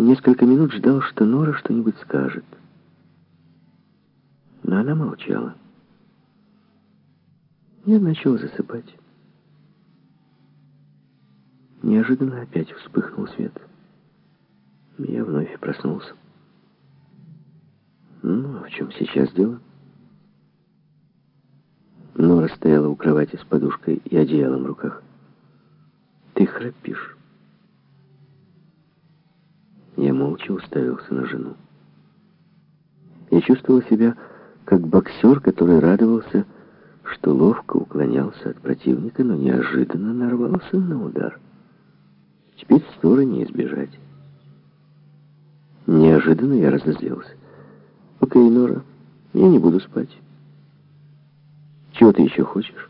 и несколько минут ждал, что Нора что-нибудь скажет. Но она молчала. Я начал засыпать. Неожиданно опять вспыхнул свет. Я вновь проснулся. Ну, а в чем сейчас дело? Нора стояла у кровати с подушкой и одеялом в руках. «Ты храпишь». Я молча уставился на жену. Я чувствовал себя как боксер, который радовался, что ловко уклонялся от противника, но неожиданно нарвался на удар. Теперь ссоры не избежать. Неожиданно я разозлился. «Окей, Нора, я не буду спать». Чего ты еще хочешь?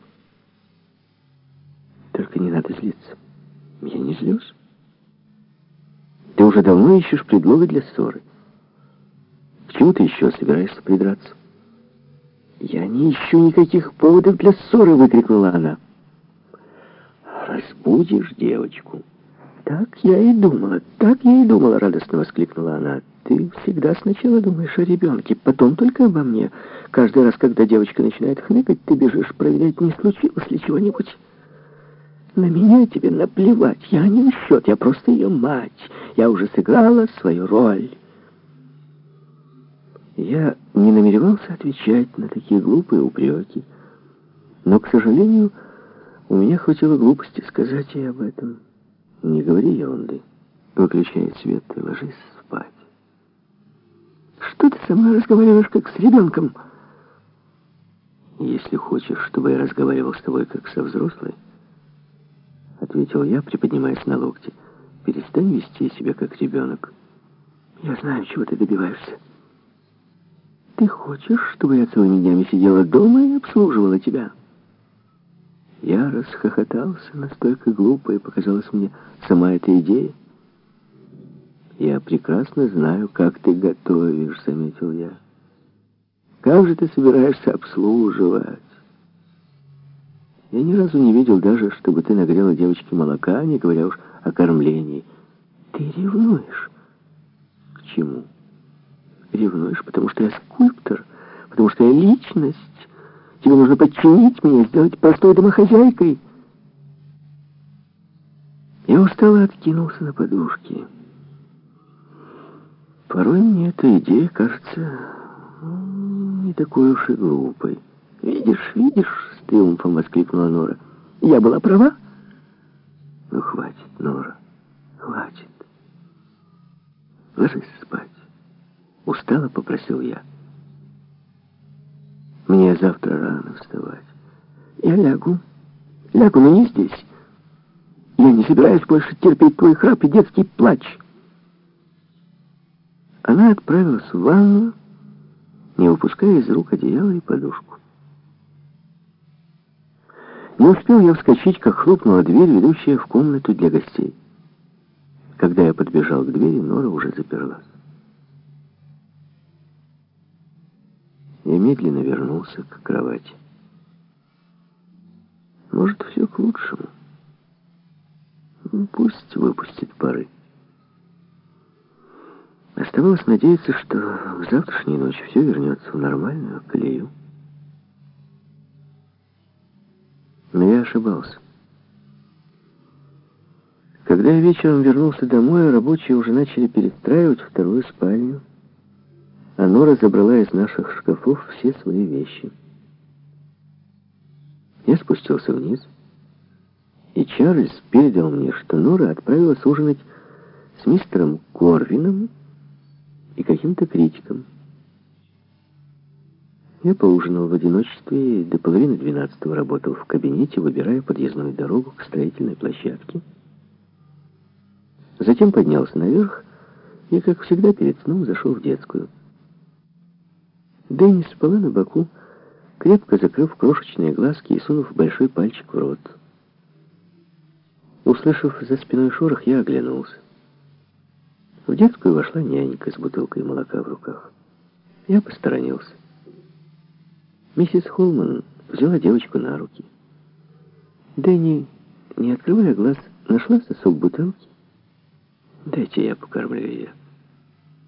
Только не надо злиться. Я не злюсь. Уже давно ищешь предлога для ссоры. К чему ты еще собираешься придраться? Я не ищу никаких поводов для ссоры, выкрикнула она. Разбудишь девочку. Так я и думала, так я и думала, радостно воскликнула она. Ты всегда сначала думаешь о ребенке, потом только обо мне. Каждый раз, когда девочка начинает хныкать, ты бежишь проверять, не случилось ли чего-нибудь. На меня тебе наплевать, я не в счет, я просто ее мать. Я уже сыграла свою роль. Я не намеревался отвечать на такие глупые упреки, но, к сожалению, у меня хватило глупости сказать ей об этом. Не говори ерунды. Выключай свет и ложись спать. Что ты со мной разговариваешь, как с ребенком? Если хочешь, чтобы я разговаривал с тобой, как со взрослой, ответил я, приподнимаясь на локте, перестань вести себя, как ребенок. Я знаю, чего ты добиваешься. Ты хочешь, чтобы я целыми днями сидела дома и обслуживала тебя? Я расхохотался, настолько глупо, и показалась мне сама эта идея. «Я прекрасно знаю, как ты готовишь», — заметил я. «Как же ты собираешься обслуживать?» Я ни разу не видел даже, чтобы ты нагрела девочке молока, не говоря уж о кормлении. Ты ревнуешь. К чему? Ревнуешь, потому что я скульптор, потому что я личность. Тебе нужно подчинить меня, сделать простой домохозяйкой. Я устало откинулся на подушки. Порой мне эта идея кажется не такой уж и глупой. «Видишь, видишь!» — с триумфом воскликнула Нора. «Я была права?» «Ну, хватит, Нора, хватит. Ложись спать». Устало попросил я. «Мне завтра рано вставать». «Я лягу. Лягу, но не здесь. Я не собираюсь больше терпеть твой храп и детский плач». Она отправилась в ванну, не выпуская из рук одеяло и подушку. Не успел я вскочить, как хлопнула дверь, ведущая в комнату для гостей. Когда я подбежал к двери, Нора уже заперлась. Я медленно вернулся к кровати. Может, все к лучшему. Ну, пусть выпустит пары. Оставалось надеяться, что в завтрашней ночи все вернется в нормальную колею. Но я ошибался. Когда я вечером вернулся домой, рабочие уже начали перестраивать вторую спальню, а Нора забрала из наших шкафов все свои вещи. Я спустился вниз, и Чарльз передал мне, что Нора отправилась ужинать с мистером Корвином и каким-то критиком. Я поужинал в одиночестве до половины двенадцатого работал в кабинете, выбирая подъездную дорогу к строительной площадке. Затем поднялся наверх и, как всегда, перед сном зашел в детскую. Дэнни спала на боку, крепко закрыв крошечные глазки и сунув большой пальчик в рот. Услышав за спиной шорох, я оглянулся. В детскую вошла нянька с бутылкой молока в руках. Я посторонился. Миссис Холман взяла девочку на руки. Дэнни, не открывая глаз, нашла сосок бутылки. Дайте я покормлю ее.